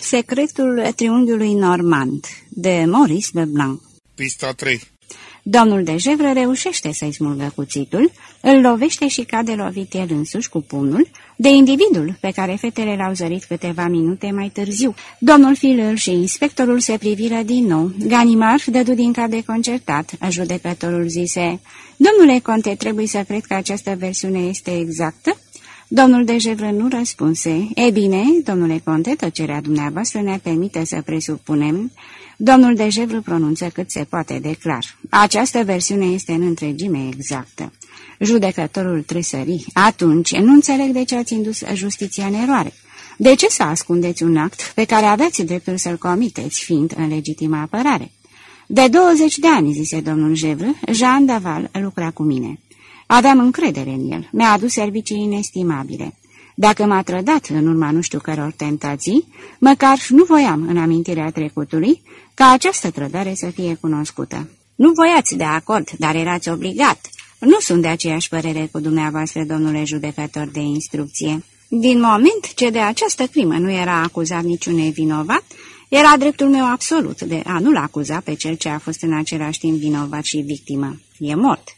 Secretul triunghiului normand de Maurice Leblanc Pista 3 Domnul de Jevră reușește să-i smulgă cuțitul, îl lovește și cade lovit el însuși cu pumnul de individul pe care fetele l-au zărit câteva minute mai târziu. Domnul Filăl și inspectorul se priviră din nou. Ganimar dădu din cap de concertat. Judecătorul zise, Domnule Conte, trebuie să cred că această versiune este exactă?" Domnul de Jevră nu răspunse. E bine, domnule Conte, tăcerea dumneavoastră ne permite să presupunem Domnul de Jevru pronunță cât se poate de clar. Această versiune este în întregime exactă. Judecătorul tresări. Atunci, nu înțeleg de ce ați indus justiția în eroare. De ce să ascundeți un act pe care aveți dreptul să-l comiteți, fiind în legitimă apărare? De 20 de ani, zise domnul Jevru, Jean Daval lucra cu mine. Aveam încredere în el, mi-a adus servicii inestimabile. Dacă m-a trădat în urma nu știu căror tentații, măcar nu voiam în amintirea trecutului ca această trădare să fie cunoscută. Nu voiați de acord, dar erați obligat. Nu sunt de aceeași părere cu dumneavoastră, domnule judecător de instrucție. Din moment ce de această crimă nu era acuzat niciun nevinovat, era dreptul meu absolut de a nu-l acuza pe cel ce a fost în același timp vinovat și victimă. E mort.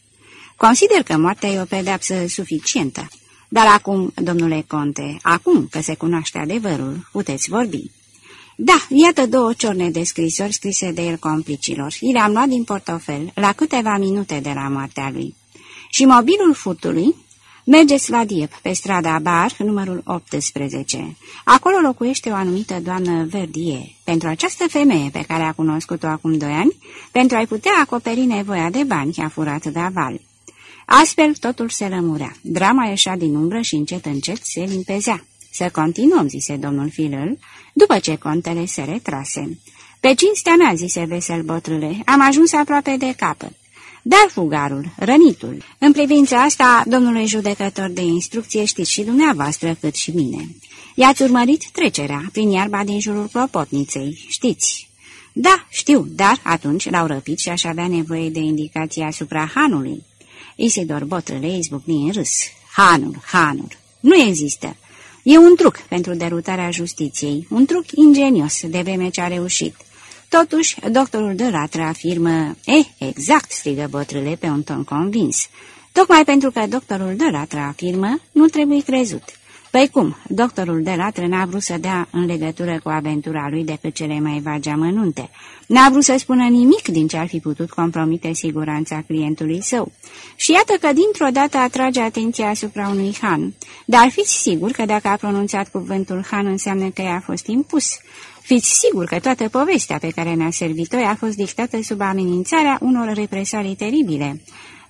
Consider că moartea e o pedeapsă suficientă. Dar acum, domnule conte, acum că se cunoaște adevărul, puteți vorbi. Da, iată două ciorne de scrisori scrise de el complicilor. I le-am luat din portofel, la câteva minute de la moartea lui. Și mobilul furtului? Mergeți la Diep, pe strada Bar, numărul 18. Acolo locuiește o anumită doamnă Verdie. Pentru această femeie pe care a cunoscut-o acum doi ani, pentru a-i putea acoperi nevoia de bani, a furat de aval. Astfel totul se lămurea. Drama ieșea din umbră și încet încet se limpezea. Să continuăm, zise domnul Filăl, după ce contele se retrase. Pe cinstea mea, zise vesel botrâle, am ajuns aproape de capăt. Dar fugarul, rănitul, în privința asta, domnule judecător de instrucție, știți și dumneavoastră cât și mine. I-ați urmărit trecerea prin iarba din jurul clopotniței, știți. Da, știu, dar atunci l-au răpit și aș avea nevoie de indicații asupra hanului. Isidor Botrâle izbucni în râs. Hanul, hanul. Nu există. E un truc pentru derutarea justiției, un truc ingenios de vreme ce a reușit. Totuși, doctorul de latră afirmă, eh, exact, strigă Botrâle pe un ton convins. Tocmai pentru că doctorul de latră afirmă, nu trebuie crezut. Păi cum, doctorul de latră n-a vrut să dea în legătură cu aventura lui decât cele mai vagi amănunte. N-a vrut să spună nimic din ce ar fi putut compromite siguranța clientului său. Și iată că dintr-o dată atrage atenția asupra unui han. Dar fiți sigur că dacă a pronunțat cuvântul han înseamnă că i-a fost impus. Fiți sigur că toată povestea pe care ne-a servit-o a fost dictată sub amenințarea unor represalii teribile.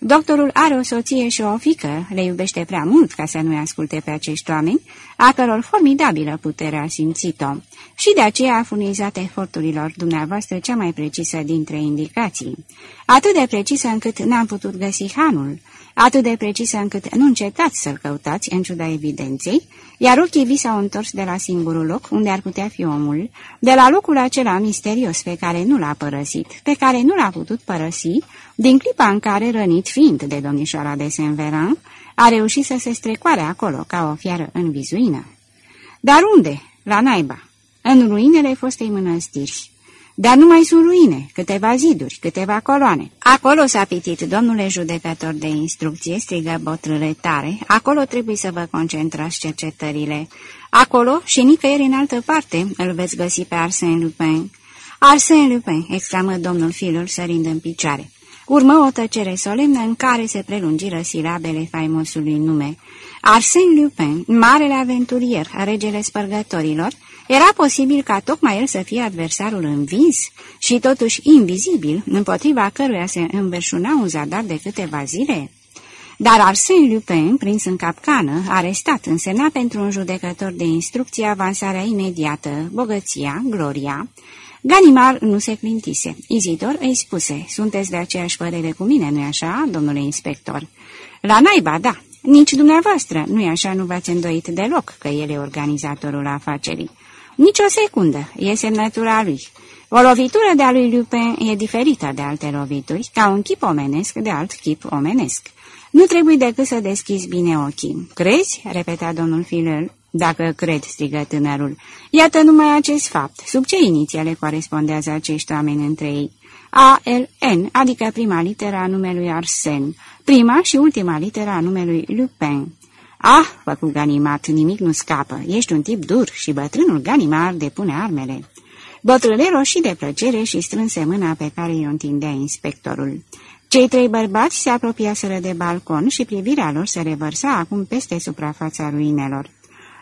Doctorul are o soție și o fică, le iubește prea mult ca să nu-i asculte pe acești oameni, a căror formidabilă putere a simțit-o, și de aceea a furnizat eforturilor dumneavoastră cea mai precisă dintre indicații. Atât de precisă încât n-am putut găsi hanul, atât de precisă încât nu încetați să-l căutați în ciuda evidenței, iar ochii vi s-au întors de la singurul loc unde ar putea fi omul, de la locul acela misterios pe care nu l-a părăsit, pe care nu l-a putut părăsi, din clipa în care, rănit fiind de domnișoara de Saint-Veran, a reușit să se strecoare acolo ca o fiară în vizuină. Dar unde? La naiba. În ruinele fostei mănăstiri. Dar nu mai sunt ruine, câteva ziduri, câteva coloane. Acolo s-a pitit, domnule judecător de instrucție, strigă botrâle tare, acolo trebuie să vă concentrați cercetările. Acolo și nicăieri în altă parte îl veți găsi pe Arsène Lupin. Arsène Lupin, exclamă domnul Filul sărind în picioare. Urmă o tăcere solemnă în care se prelungiră silabele faimosului nume. Arsène Lupin, marele aventurier, regele spărgătorilor, era posibil ca tocmai el să fie adversarul învins și totuși invizibil, împotriva căruia se înverșuna un zadar de câteva zile? Dar Arsène Lupin, prins în capcană, arestat, însemna pentru un judecător de instrucție avansarea imediată, bogăția, gloria. Ganimar nu se clintise. Izidor îi spuse, sunteți de aceeași părere cu mine, nu-i așa, domnule inspector? La naiba, da. Nici dumneavoastră, nu-i așa, nu v-ați îndoit deloc că el e organizatorul afacerii. Nici o secundă, e semnătura lui. O lovitură de-a lui Lupin e diferită de alte lovituri, ca un chip omenesc de alt chip omenesc. Nu trebuie decât să deschizi bine ochii. Crezi?" repeta domnul Filăl. Dacă cred, strigă tânărul. Iată numai acest fapt. Sub ce inițiale corespondează acești oameni între ei? A-L-N, adică prima litera a numelui Arsen, prima și ultima litera a numelui Lupin. Ah, făcu Ganimat, nimic nu scapă. Ești un tip dur și bătrânul Ganimar depune armele. Bătrâne roșii de plăcere și strânse mâna pe care i-o întindea inspectorul. Cei trei bărbați se apropiaseră de balcon și privirea lor se revărsa acum peste suprafața ruinelor.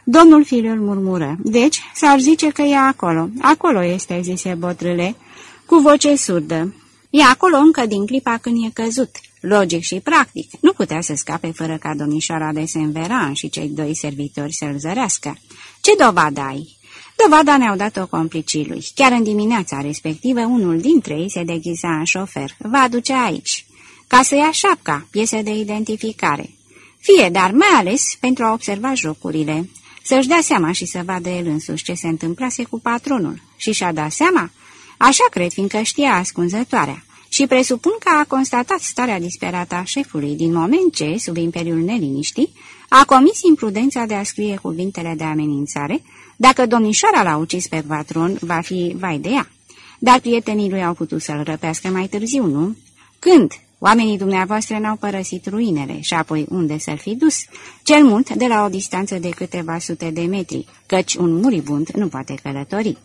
Domnul Filiul murmură, deci s-ar zice că e acolo. Acolo este, zise botrâle, cu voce surdă. E acolo încă din clipa când e căzut. Logic și practic, nu putea să scape fără ca domnișoara de Senveran și cei doi servitori să-l zărească. Ce dovadă ai? Dovada ne-au dat-o complicii lui. Chiar în dimineața respectivă, unul dintre ei se deghiza în șofer. Va aduce aici. Ca să ia șapca, piesă de identificare. Fie, dar mai ales pentru a observa jocurile. Să-și dea seama și să vadă el însuși ce se întâmplase cu patronul. Și și-a dat seama? Așa cred, fiindcă știa ascunzătoarea. Și presupun că a constatat starea disperată a șefului din moment ce, sub imperiul neliniștii, a comis imprudența de a scrie cuvintele de amenințare, dacă domnișoara l-a ucis pe patron, va fi vai de ea. Dar prietenii lui au putut să-l răpească mai târziu, nu? Când? Oamenii dumneavoastră n-au părăsit ruinele și apoi unde să-l fi dus? Cel mult de la o distanță de câteva sute de metri, căci un muribund nu poate călători.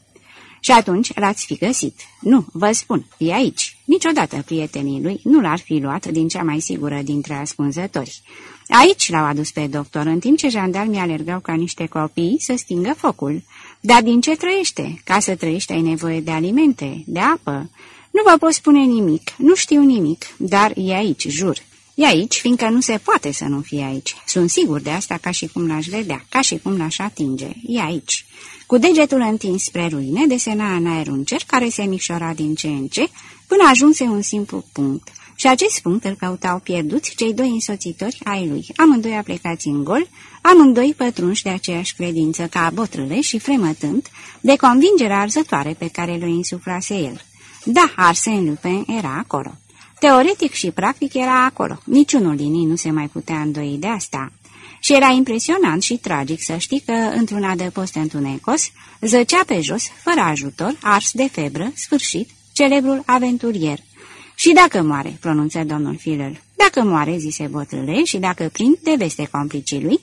Și atunci l-ați fi găsit. Nu, vă spun, e aici. Niciodată prietenii lui nu l-ar fi luat din cea mai sigură dintre ascunzători. Aici l-au adus pe doctor, în timp ce jandarmii alergau ca niște copii să stingă focul. Dar din ce trăiește? Ca să trăiești ai nevoie de alimente, de apă. Nu vă pot spune nimic, nu știu nimic, dar e aici, jur. E aici, fiindcă nu se poate să nu fie aici. Sunt sigur de asta ca și cum l-aș vedea, ca și cum l-aș atinge. E aici. Cu degetul întins spre ruine, desena în aer un cer care se micșora din ce în ce, până ajunse un simplu punct. Și acest punct îl căutau pierduți cei doi însoțitori ai lui, amândoi aplecați în gol, amândoi pătrunși de aceeași credință ca botrâle și fremătând de convingerea arzătoare pe care le insuflase el. Da, Arsène Lupin era acolo. Teoretic și practic era acolo. Niciunul din ei nu se mai putea îndoi de asta. Și era impresionant și tragic să știi că, într-un adăpost întunecos, zăcea pe jos, fără ajutor, ars de febră, sfârșit, celebrul aventurier. Și dacă moare, pronunță domnul Filler, dacă moare, zise botrâle, și dacă prind de veste complicii lui,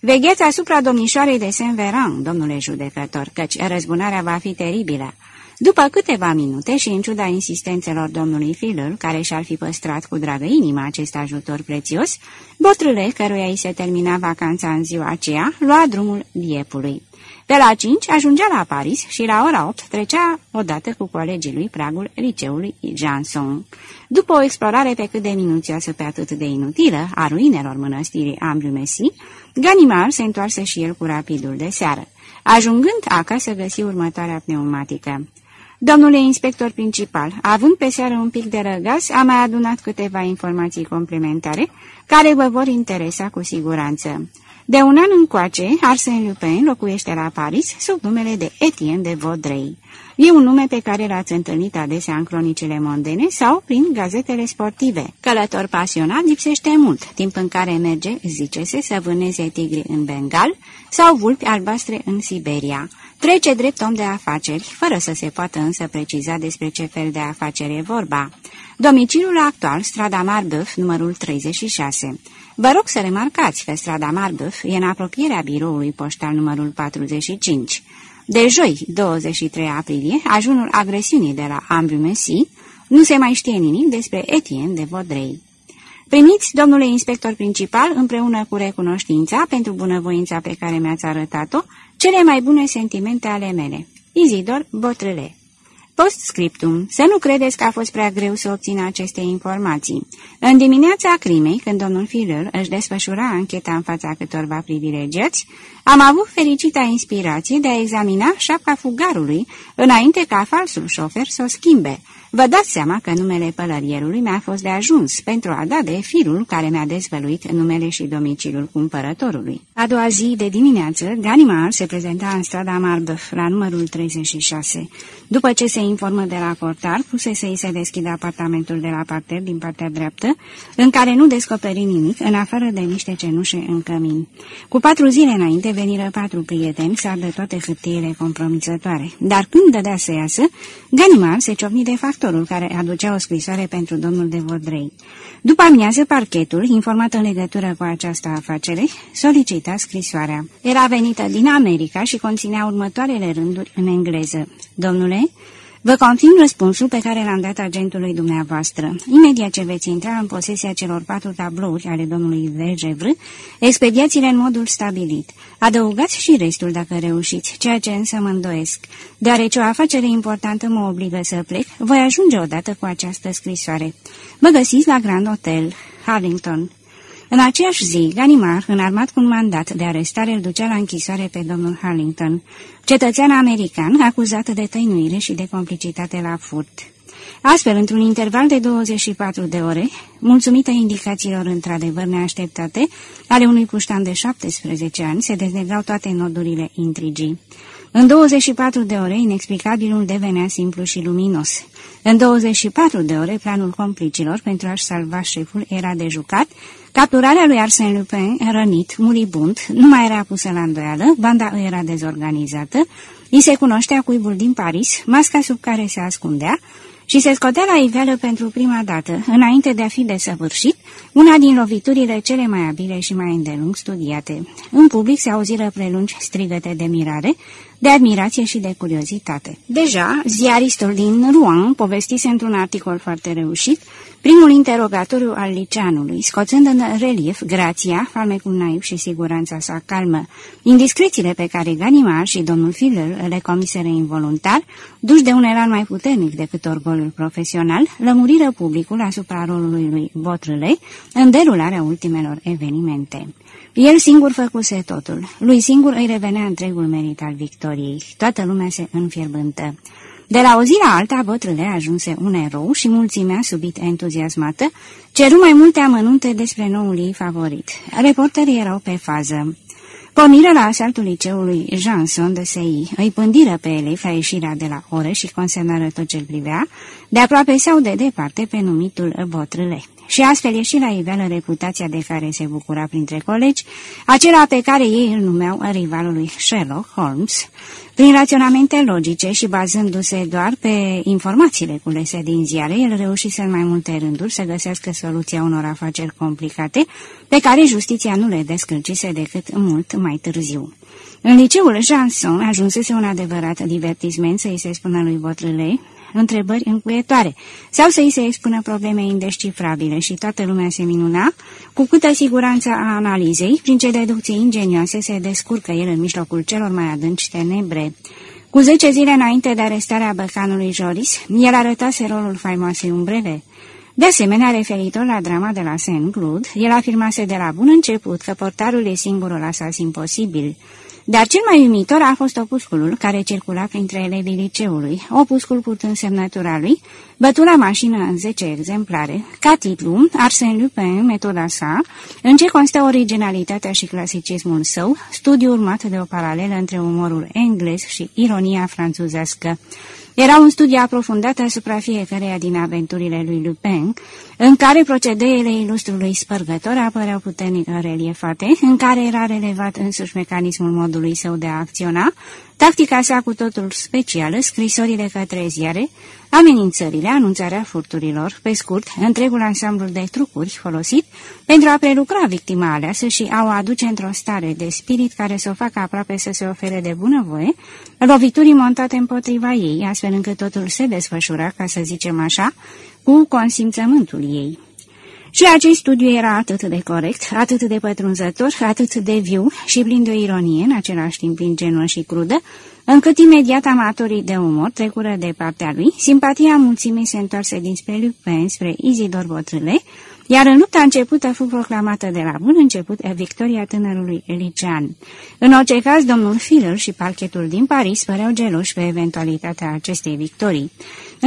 vegheți asupra domnișoarei de Saint-Veran, domnule judecător, căci răzbunarea va fi teribilă. După câteva minute și în ciuda insistențelor domnului Filul, care și-ar fi păstrat cu dragă inimă acest ajutor prețios, botrâle, căruia îi se termina vacanța în ziua aceea, lua drumul Diepului. Pe la 5 ajungea la Paris și la ora 8 trecea odată cu colegii lui pragul liceului Janson. După o explorare pe cât de minuțioasă pe atât de inutilă a ruinelor mănăstirii Amblumesi, Ganimar se întoarse și el cu rapidul de seară. Ajungând acasă, găsi următoarea pneumatică. Domnule inspector principal, având pe seară un pic de răgaz, am mai adunat câteva informații complementare care vă vor interesa cu siguranță. De un an încoace, Arsène Lupin locuiește la Paris sub numele de Etienne de Vaudrey. E un nume pe care l-ați întâlnit adesea în cronicile mondene sau prin gazetele sportive. Călător pasionat lipsește mult, timp în care merge, zice-se, să vâneze tigri în Bengal sau vulpi albastre în Siberia. Trece drept om de afaceri, fără să se poată însă preciza despre ce fel de afacere e vorba. Domiciliul actual, strada Marbeuf, numărul 36. Vă rog să remarcați că strada Marbeuf e în apropierea biroului poștal numărul 45. De joi, 23 aprilie, ajunul agresiunii de la Ambrumesi, nu se mai știe nimic despre Etienne de Vaudrey. Primiți, domnule inspector principal, împreună cu recunoștința pentru bunăvoința pe care mi-ați arătat-o, cele mai bune sentimente ale mele. Izidor Botrele Postscriptum. Să nu credeți că a fost prea greu să obțină aceste informații. În dimineața crimei, când domnul Filler își desfășura ancheta în fața câtorva privilegiați, am avut fericita inspirație de a examina șapca fugarului, înainte ca falsul șofer să o schimbe, Vă dați seama că numele pălărierului mi-a fost de ajuns pentru a da de firul care mi-a dezvăluit numele și domiciliul cumpărătorului. A doua zi de dimineață, Ganimar se prezenta în strada Marbăf, la numărul 36. După ce se informă de la portar, puse să-i se deschidă apartamentul de la parter din partea dreaptă, în care nu descoperi nimic, în afară de niște cenușe în cămin. Cu patru zile înainte deveniră patru prieteni să ardă toate hârtiile compromițătoare. Dar când dădea să iasă, Ganimar se ciocni de factorul care aducea o scrisoare pentru domnul de Vodrei. După amiază, parchetul, informat în legătură cu această afacere, solicita scrisoarea. Era venită din America și conținea următoarele rânduri în engleză. Domnule, Vă confirm răspunsul pe care l-am dat agentului dumneavoastră. Imediat ce veți intra în posesia celor patru tablouri ale domnului Vegevr, expediațiile în modul stabilit. Adăugați și restul dacă reușiți, ceea ce însă mă îndoiesc. Deoarece o afacere importantă mă obligă să plec, voi ajunge odată cu această scrisoare. Mă găsiți la Grand Hotel, Harrington. În aceeași zi, Ganimar, înarmat cu un mandat de arestare, îl ducea la închisoare pe domnul Harlington, cetățean american acuzat de tăinuire și de complicitate la furt. Astfel, într-un interval de 24 de ore, mulțumită indicațiilor într-adevăr neașteptate, ale unui puștan de 17 ani, se dezlegau toate nodurile intrigii. În 24 de ore, inexplicabilul devenea simplu și luminos. În 24 de ore, planul complicilor pentru a-și salva șeful era de jucat, capturarea lui Arsène Lupin, rănit, muribund, nu mai era pusă la îndoială, banda îi era dezorganizată, îi se cunoștea cuibul din Paris, masca sub care se ascundea, și se scotea la iveală pentru prima dată, înainte de a fi desăvârșit, una din loviturile cele mai abile și mai îndelung studiate. În public se auziră prelungi strigăte de mirare, de admirație și de curiozitate. Deja, ziaristul din Rouen povestise într-un articol foarte reușit primul interogatoriu al liceanului, scoțând în relief grația, farmecul naiv și siguranța sa calmă. Indiscrețiile pe care Ganimar și domnul Filler le comiseră involuntar, duși de un elan mai puternic decât orgolul profesional, lămuriră publicul asupra rolului lui Botrâle în derularea ultimelor evenimente. El singur făcuse totul. Lui singur îi revenea întregul merit al victoriei. Toată lumea se înfierbântă. De la o zi la alta, bătrâle ajunse un erou și mulțimea, subit entuziasmată, ceru mai multe amănunte despre noul ei favorit. Reporterii erau pe fază. Porniră la asaltul liceului Janson de Sei, îi pândiră pe elevi la ieșirea de la ore și consemnară tot ce-l privea, de aproape sau de departe pe numitul Botrâle și astfel ieși la iveală reputația de care se bucura printre colegi, acela pe care ei îl numeau rivalul lui Sherlock Holmes, prin raționamente logice și bazându-se doar pe informațiile culese din ziare, el reușise în mai multe rânduri să găsească soluția unor afaceri complicate, pe care justiția nu le descălcise decât mult mai târziu. În liceul Janson ajunsese un adevărat divertisment să-i se spună lui Botrâlei, întrebări încuietoare sau să-i se expună probleme indescifrabile și toată lumea se minuna, cu câtă siguranță a analizei, prin ce deducții ingenioase se descurcă el în mijlocul celor mai adânci tenebre. Cu zece zile înainte de arestarea băcanului Joris, el arătase rolul faimoasei umbrele. De asemenea, referitor la drama de la Saint-Cloud, el afirmase de la bun început că portarul e singurul asasin posibil. Dar cel mai uimitor a fost opusculul care circula printre elevii liceului, opuscul purtând semnătura lui, bătut la mașină în 10 exemplare, ca titlu, Arsène Lupin, metoda sa, în ce constă originalitatea și clasicismul său, studiu urmat de o paralelă între umorul englez și ironia franțuzească. Era un studiu aprofundat asupra fiecăreia din aventurile lui Lupin, în care procedeele ilustrului spărgător apăreau puternic reliefate, în care era relevat însuși mecanismul modului său de a acționa, tactica sa cu totul specială, scrisorile către ziare, amenințările, anunțarea furturilor, pe scurt, întregul ansamblu de trucuri folosit pentru a prelucra victima aleasă și a o aduce într-o stare de spirit care să o facă aproape să se ofere de bunăvoie, loviturii montate împotriva ei, astfel încât totul se desfășura, ca să zicem așa, cu consimțământul ei. Și acest studiu era atât de corect, atât de pătrunzător, atât de viu și plin de o ironie, în același timp ingenuă și crudă, încât imediat amatorii de umor trecură de partea lui, simpatia mulțimii se întoarse dinspre Lupin spre Izidor Botrâle, iar în lupta începută a fost proclamată de la bun început victoria tânărului licean. În orice caz, domnul Filler și parchetul din Paris păreau geloși pe eventualitatea acestei victorii.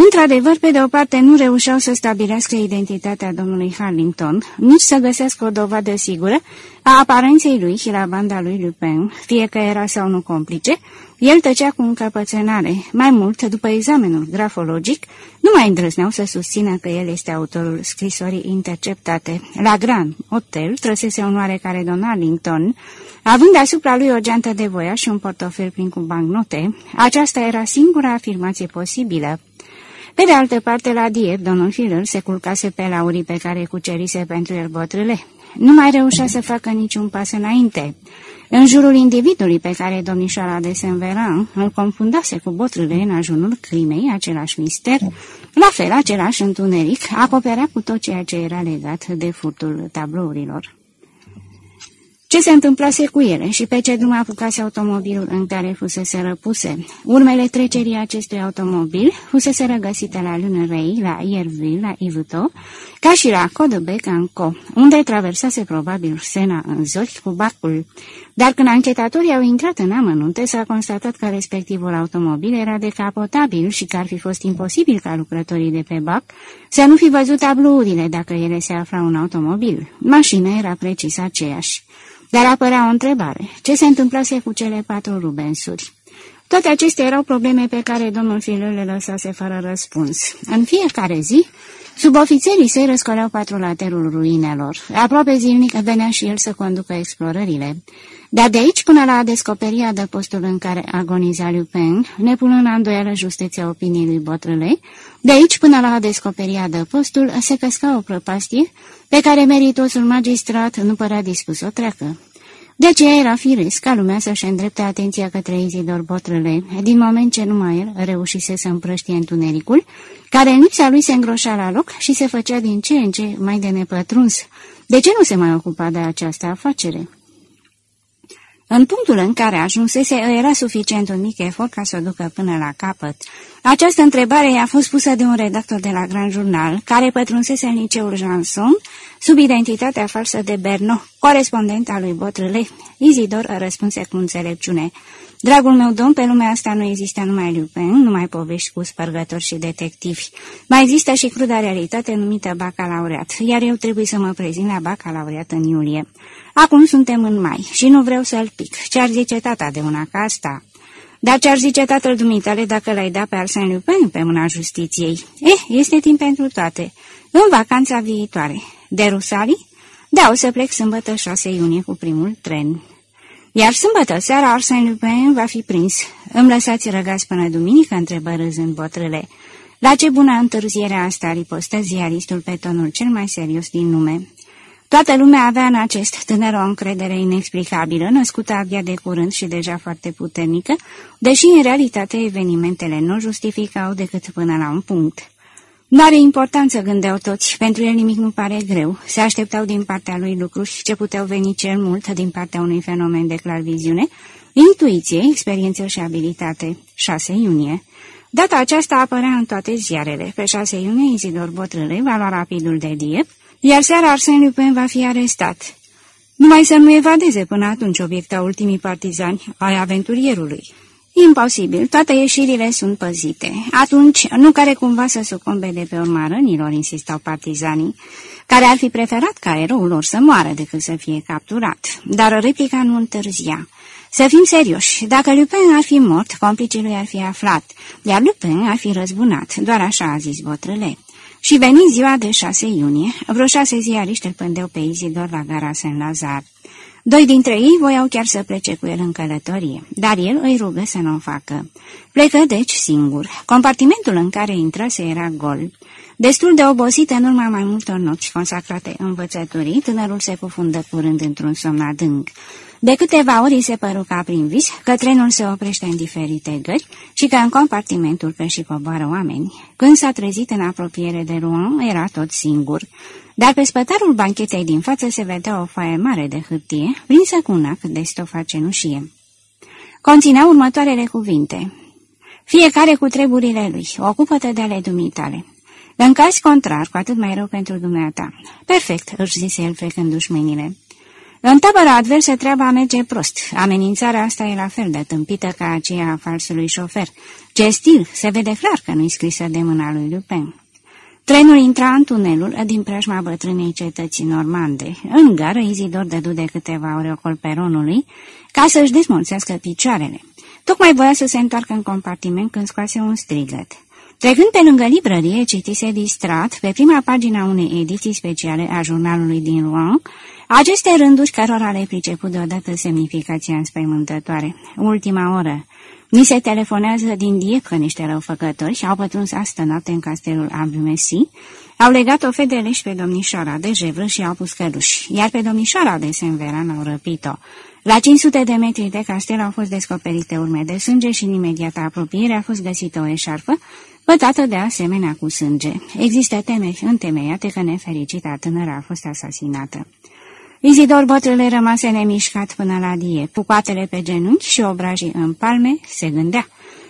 Într-adevăr, pe de o parte, nu reușeau să stabilească identitatea domnului Harlington, nici să găsească o dovadă sigură a aparenței lui și la banda lui Lupin, fie că era sau nu complice, El tăcea cu încăpățânare. Mai mult, după examenul grafologic, nu mai îndrăzneau să susțină că el este autorul scrisorii interceptate. La Grand Hotel trăsese un oarecare Don Arlington, având asupra lui o geantă de voiaș și un portofel plin cu bancnote. Aceasta era singura afirmație posibilă. Pe de altă parte, la Dieppe, domnul Filler se culcase pe laurii pe care cucerise pentru el botrâle. Nu mai reușea să facă niciun pas înainte. În jurul individului pe care domnișoara de Saint-Veran îl confundase cu botrâle în ajunul crimei, același mister, la fel același întuneric, acoperea cu tot ceea ce era legat de furtul tablourilor. Ce se întâmplase cu ele și pe ce drum apucase automobilul în care fusese răpuse? Urmele trecerii acestui automobil fusese răgăsite la Lunerei, la Ierville, la Ivuto, ca și la Codebec Co, unde traversase probabil Sena în zori cu bacul. Dar când anchetatorii au intrat în amănunte, s-a constatat că respectivul automobil era decapotabil și că ar fi fost imposibil ca lucrătorii de pe bac să nu fi văzut tablourile dacă ele se aflau în automobil. Mașina era precis aceeași. Dar apărea o întrebare. Ce se întâmplase cu cele patru Rubensuri? Toate acestea erau probleme pe care domnul Filăr le lăsase fără răspuns. În fiecare zi, subofițerii săi răscoleau patrulaterul ruinelor. Aproape zilnic venea și el să conducă explorările. Dar de aici până la descoperirea de postul în care agoniza Lupin, nepunând în îndoială justeția opiniei lui Botrălei, de aici până la descoperirea de postul se căsca o prăpastie pe care meritosul magistrat nu părea dispus o treacă. De aceea era firesc ca lumea să-și îndrepte atenția către Izidor Botrăle, din moment ce numai el reușise să împrăștie întunericul, care în lipsa lui se îngroșa la loc și se făcea din ce în ce mai de nepătruns. De ce nu se mai ocupa de această afacere? În punctul în care ajunsese, era suficient un mic efort ca să o ducă până la capăt. Această întrebare i-a fost pusă de un redactor de la Grand Journal, care pătrunsese în liceul Janson, sub identitatea falsă de Berno, corespondent al lui Botrele. Izidor răspunse cu înțelepciune. Dragul meu domn, pe lumea asta nu există numai Lupin, numai povești cu spărgători și detectivi. Mai există și cruda realitate numită bacalaureat, iar eu trebuie să mă prezint la bacalaureat în iulie. Acum suntem în mai și nu vreau să-l pic. Ce-ar zice tata de una ca asta? Dar ce-ar zice tatăl dumitale dacă l-ai dat pe Arsène Lupin pe mâna justiției? Eh, este timp pentru toate. În vacanța viitoare. De Rusali? Da, o să plec sâmbătă 6 iunie cu primul tren. Iar sâmbătă seara Arsène Lupin va fi prins. Îmi lăsați răgați până duminică, întrebă râzând botrele. La ce bună întârziere asta ripostă ziaristul pe tonul cel mai serios din lume. Toată lumea avea în acest tânăr o încredere inexplicabilă, născută abia de curând și deja foarte puternică, deși în realitate evenimentele nu justificau decât până la un punct. Nu are importanță, gândeau toți, pentru el nimic nu pare greu. Se așteptau din partea lui lucruri ce puteau veni cel mult din partea unui fenomen de clarviziune, intuiție, experiență și abilitate. 6 iunie. Data aceasta apărea în toate ziarele. Pe 6 iunie, Izidor Botrâle va lua rapidul de Dieppe, iar seara Arsène Lupin va fi arestat. Numai să nu evadeze până atunci obiecta ultimii partizani ai aventurierului. Imposibil, toate ieșirile sunt păzite. Atunci, nu care cumva să sucumbe de pe urma rănilor, insistau partizanii, care ar fi preferat ca eroul lor să moară decât să fie capturat. Dar replica nu întârzia. Să fim serioși, dacă Lupin ar fi mort, complicii lui ar fi aflat, iar Lupin ar fi răzbunat, doar așa a zis Botrăle. Și veni ziua de 6 iunie, vreo șase ziariști îl pândeau pe Izidor la gara Saint-Lazar. Doi dintre ei voiau chiar să plece cu el în călătorie, dar el îi rugă să nu o facă. Plecă deci singur. Compartimentul în care intrase era gol. Destul de obosit în urma mai multor nopți consacrate învățăturii, tânărul se cufundă curând într-un somn adânc. De câteva ori se păru ca prin vis că trenul se oprește în diferite gări și că în compartimentul pe și coboară oameni. Când s-a trezit în apropiere de Rouen, era tot singur. Dar pe spătarul banchetei din față se vedea o foaie mare de hârtie, prinsă cu un ac de stofa cenușie. Conținea următoarele cuvinte. Fiecare cu treburile lui, ocupă-te de ale dumitale. În caz contrar, cu atât mai rău pentru dumneata. Perfect, își zise el frecându-și mâinile. În tabăra adversă treaba merge prost. Amenințarea asta e la fel de tâmpită ca aceea a falsului șofer. Ce stil! Se vede clar că nu-i scrisă de mâna lui Lupin. Trenul intra în tunelul din preajma bătrânei cetății normande. În gară, Izidor dădu de câteva ore ocol peronului ca să-și desmolțească picioarele. Tocmai voia să se întoarcă în compartiment când scoase un strigăt. Trecând pe lângă librărie, citise distrat, pe prima pagina unei ediții speciale a jurnalului din Rouen, aceste rânduri cărora le priceput deodată semnificația înspăimântătoare. Ultima oră. Ni se telefonează din Dieppe niște răufăcători și au pătruns astă noapte în castelul Abumesi, au legat o fedeleși pe domnișoara de Jevră și au pus căluși, iar pe domnișoara de Senveran au răpit-o. La 500 de metri de castel au fost descoperite urme de sânge și în imediată apropiere a fost găsită o eșarfă, pătată de asemenea cu sânge. Există temeri întemeiate că nefericita tânără a fost asasinată. Izidor bătrâle rămase nemișcat până la die, pucoatele pe genunchi și obrajii în palme, se gândea.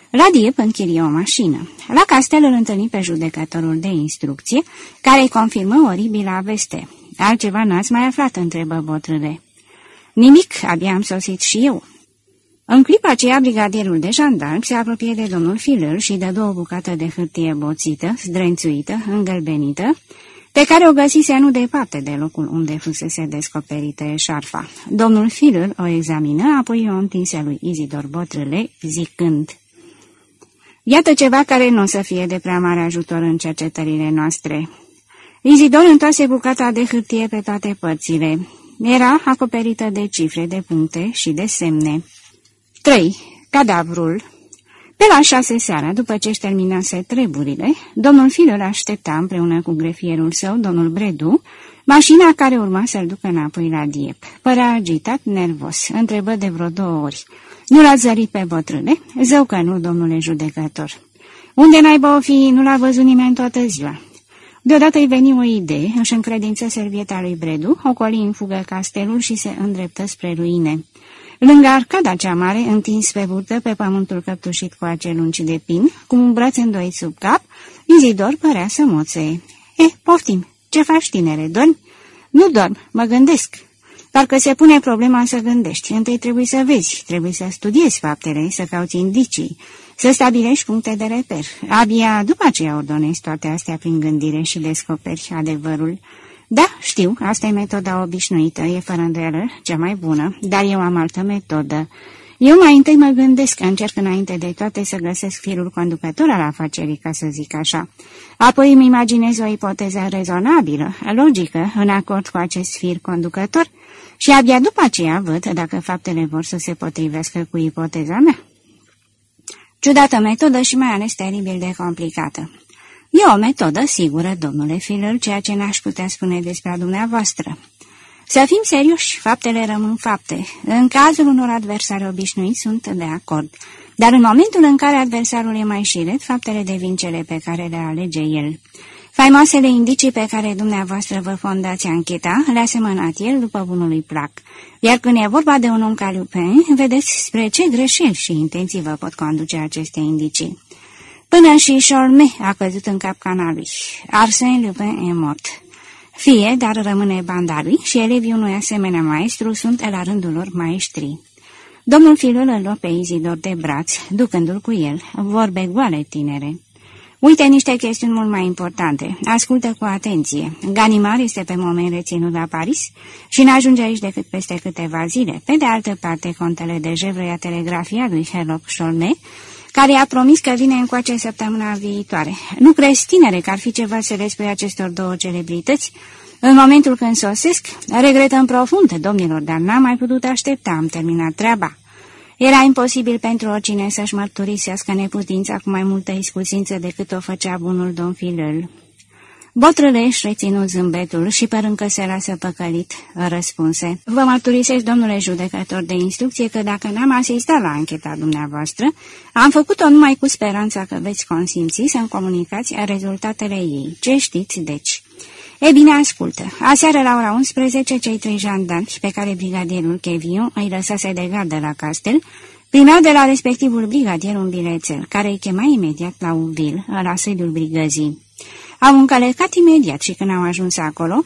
La Diep închirie o mașină. La castel îl întâlni pe judecătorul de instrucție, care îi confirmă oribila veste. Altceva n-ați mai aflat, întrebă bătrâle. Nimic, abia am sosit și eu. În clipa aceea, brigadierul de jandarm se apropie de domnul Filăr și dă două bucate de hârtie boțită, zdrențuită, îngălbenită, pe care o găsise nu departe de locul unde fusese descoperită șarfa. Domnul Filăr o examină, apoi o întinse lui Izidor Botrâle, zicând... Iată ceva care nu o să fie de prea mare ajutor în cercetările noastre. Izidor întoase bucata de hârtie pe toate părțile. Era acoperită de cifre, de puncte și de semne. 3. Cadavrul Pe la șase seara, după ce își terminase treburile, domnul Filul aștepta împreună cu grefierul său, domnul Bredu, mașina care urma să-l ducă înapoi la Diep. Părea agitat, nervos, întrebă de vreo două ori. Nu l-a zărit pe bătrâne? Zău că nu, domnule judecător. Unde naiba o fi, nu l-a văzut nimeni toată ziua. Deodată îi veni o idee, își încredință servieta lui Bredu, ocoli în fugă castelul și se îndreptă spre ruine. Lângă arcada cea mare, întins pe burtă pe pământul căptușit cu acel lungi de pin, cu un braț îndoit sub cap, Izidor părea să moțe. Eh, poftim, ce faci, tinere, dormi? Nu dorm, mă gândesc. Parcă se pune problema să gândești. Întâi trebuie să vezi, trebuie să studiezi faptele, să cauți indicii, să stabilești puncte de reper. Abia după aceea ordonezi toate astea prin gândire și descoperi adevărul. Da, știu, asta e metoda obișnuită, e fără îndoială, cea mai bună, dar eu am altă metodă. Eu mai întâi mă gândesc, încerc înainte de toate să găsesc firul conducător al afacerii, ca să zic așa. Apoi îmi imaginez o ipoteză rezonabilă, logică, în acord cu acest fir conducător și abia după aceea văd dacă faptele vor să se potrivească cu ipoteza mea. Ciudată metodă și mai ales teribil de complicată. E o metodă sigură, domnule Filler, ceea ce n-aș putea spune despre dumneavoastră. Să fim serioși, faptele rămân fapte. În cazul unor adversari obișnuiți sunt de acord, dar în momentul în care adversarul e mai șiret, faptele devin cele pe care le alege el. Faimoasele indicii pe care dumneavoastră vă fondați ancheta le-a semănat el după bunului plac. Iar când e vorba de un om ca Lupin, vedeți spre ce greșeli și intenții vă pot conduce aceste indicii. Până și Cholme a căzut în capcana lui. Arsène Lupin e mort. Fie, dar rămâne banda lui și elevii unui asemenea maestru sunt la rândul lor maestri. Domnul Filul îl luă pe Izidor de braț, ducându-l cu el, vorbe goale tinere. Uite niște chestiuni mult mai importante. Ascultă cu atenție. Ganimar este pe moment reținut la Paris și n-ajunge aici decât peste câteva zile. Pe de altă parte, contele de Jevră i-a telegrafia lui Herlock Cholme, care a promis că vine încoace săptămâna viitoare. Nu crezi, tinere, că ar fi ceva să despre acestor două celebrități? În momentul când sosesc, regretăm profund, domnilor, dar n-am mai putut aștepta, am terminat treaba. Era imposibil pentru oricine să-și mărturisească neputința cu mai multă iscusință decât o făcea bunul domn Filăl. Botrăleș reținut zâmbetul și părând că se lasă păcălit, răspunse. Vă mărturisesc, domnule judecător de instrucție, că dacă n-am asistat la ancheta dumneavoastră, am făcut-o numai cu speranța că veți consimți să-mi comunicați rezultatele ei. Ce știți, deci? E bine, ascultă. Aseară la ora 11, cei trei jandarmi pe care brigadierul Cheviu îi lăsase de gardă la castel, primeau de la respectivul brigadier un bilețel, care îi chema imediat la Uvil, la sediul brigăzii. Au încălecat imediat și când au ajuns acolo,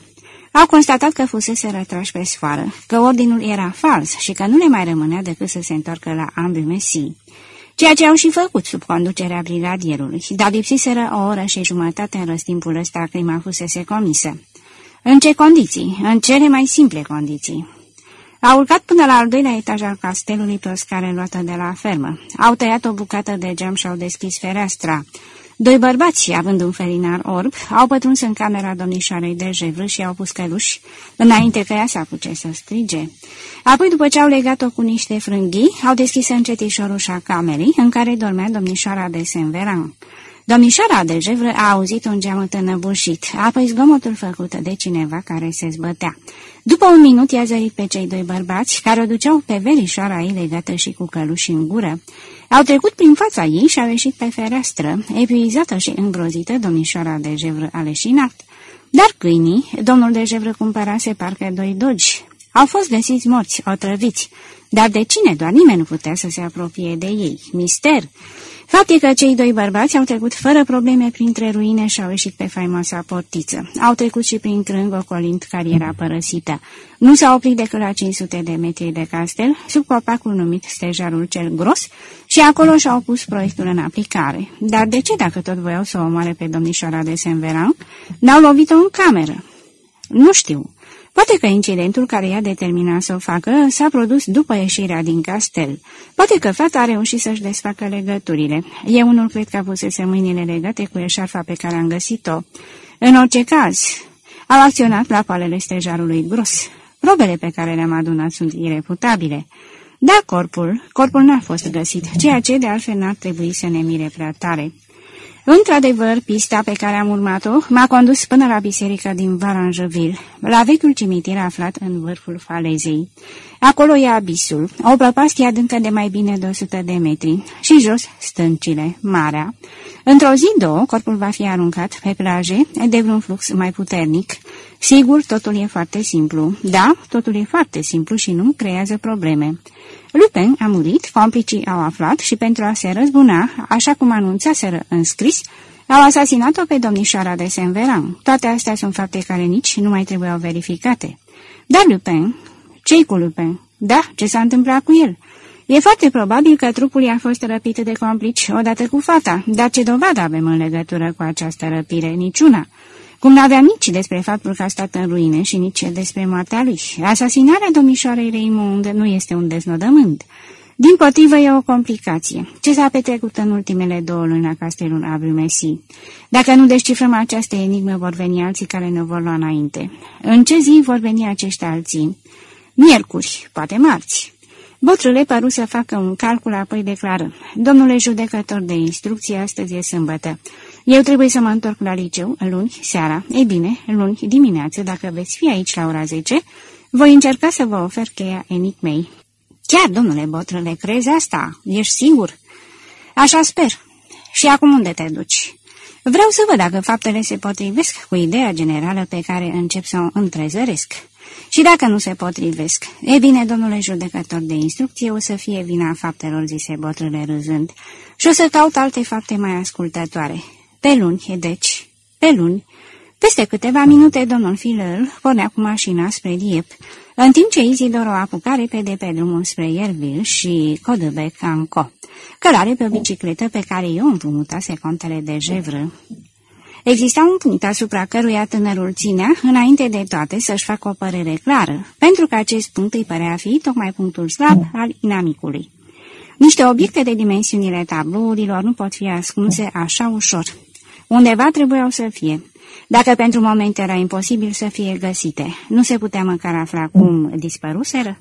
au constatat că fusese retrași pe sfoară, că ordinul era fals și că nu le mai rămânea decât să se întoarcă la ambii mesii ceea ce au și făcut sub conducerea brigadierului, dar lipsiseră o oră și jumătate în răstimpul ăsta crima fusese comisă. În ce condiții? În cele mai simple condiții. Au urcat până la al doilea etaj al castelului pe o scară luată de la fermă. Au tăiat o bucată de geam și au deschis fereastra. Doi bărbați, având un felinar orb, au pătruns în camera domnișoarei de jevră și au pus căluși, înainte că ea s-a ce să strige. Apoi, după ce au legat-o cu niște frânghii, au deschis încetișor ușa camerei, în care dormea domnișoara de Saint-Veran. Domnișoara de jevră a auzit un geamăt înăbușit, apoi zgomotul făcut de cineva care se zbătea. După un minut i-a zărit pe cei doi bărbați, care o duceau pe verișoara ei legată și cu căluși în gură. Au trecut prin fața ei și au ieșit pe fereastră, epuizată și îngrozită, domnișoara de jevră a leșinat. Dar câinii, domnul de jevră cumpărase parcă doi dogi, au fost găsiți morți, otrăviți. Dar de cine? Doar nimeni nu putea să se apropie de ei. Mister! Fapt e că cei doi bărbați au trecut fără probleme printre ruine și au ieșit pe faimoasa portiță. Au trecut și prin crâng ocolind cariera părăsită. Nu s-au oprit decât la 500 de metri de castel, sub copacul numit Stejarul cel Gros, și acolo și-au pus proiectul în aplicare. Dar de ce, dacă tot voiau să o omoare pe domnișoara de Saint-Veran, n-au lovit-o în cameră? Nu știu. Poate că incidentul care i-a determinat să o facă s-a produs după ieșirea din castel. Poate că fata a reușit să-și desfacă legăturile. Eu unul cred că a pusese mâinile legate cu eșarfa pe care am găsit-o. În orice caz, au acționat la palele stejarului gros. Probele pe care le-am adunat sunt ireputabile. Da, corpul, corpul n-a fost găsit, ceea ce de altfel n-ar trebui să ne mire prea tare. Într-adevăr, pista pe care am urmat-o m-a condus până la biserica din Varanjeville, la vechiul cimitir aflat în vârful falezei. Acolo e abisul, o prăpastie adâncă de mai bine de 100 de metri și jos stâncile, marea. Într-o zi, două, corpul va fi aruncat pe plaje de vreun flux mai puternic. Sigur, totul e foarte simplu. Da, totul e foarte simplu și nu creează probleme. Lupin a murit, complicii au aflat și pentru a se răzbuna, așa cum anunțaseră în scris, au asasinat-o pe domnișoara de Saint-Veran. Toate astea sunt fapte care nici nu mai trebuiau verificate. Dar Lupin, ce cu Lupin? Da, ce s-a întâmplat cu el? E foarte probabil că trupul i-a fost răpit de complici odată cu fata, dar ce dovadă avem în legătură cu această răpire? Niciuna. Cum n-aveam nici despre faptul că a stat în ruine și nici despre moartea lui. Asasinarea domnișoarei Raymond nu este un deznodământ. Din potrivă e o complicație. Ce s-a petrecut în ultimele două luni la castelul Abrumesi? Dacă nu descifrăm această enigmă, vor veni alții care ne vor lua înainte. În ce zi vor veni acești alții? Miercuri, poate marți. Botrule păru să facă un calcul, apoi declară. Domnule judecător de instrucție, astăzi e sâmbătă. Eu trebuie să mă întorc la liceu luni seara. Ei bine, luni dimineață, dacă veți fi aici la ora 10, voi încerca să vă ofer cheia enigmei. Chiar, domnule Botrăle, crezi asta? Ești sigur? Așa sper. Și acum unde te duci? Vreau să văd dacă faptele se potrivesc cu ideea generală pe care încep să o întrezăresc. Și dacă nu se potrivesc, e bine, domnule judecător de instrucție, o să fie vina faptelor zise botrâle râzând și o să caut alte fapte mai ascultătoare. Pe luni, deci, pe luni. Peste câteva minute, domnul Filer pornea cu mașina spre Diep, în timp ce Izidor o apuca repede pe drumul spre Ierville și Codebec Anco, călare pe o bicicletă pe care eu împrumutase contele de Jevră. Exista un punct asupra căruia tânărul ținea, înainte de toate, să-și facă o părere clară, pentru că acest punct îi părea fi tocmai punctul slab al inamicului. Niște obiecte de dimensiunile tablourilor nu pot fi ascunse așa ușor. Undeva trebuiau să fie. Dacă pentru moment era imposibil să fie găsite, nu se putea măcar afla cum dispăruseră?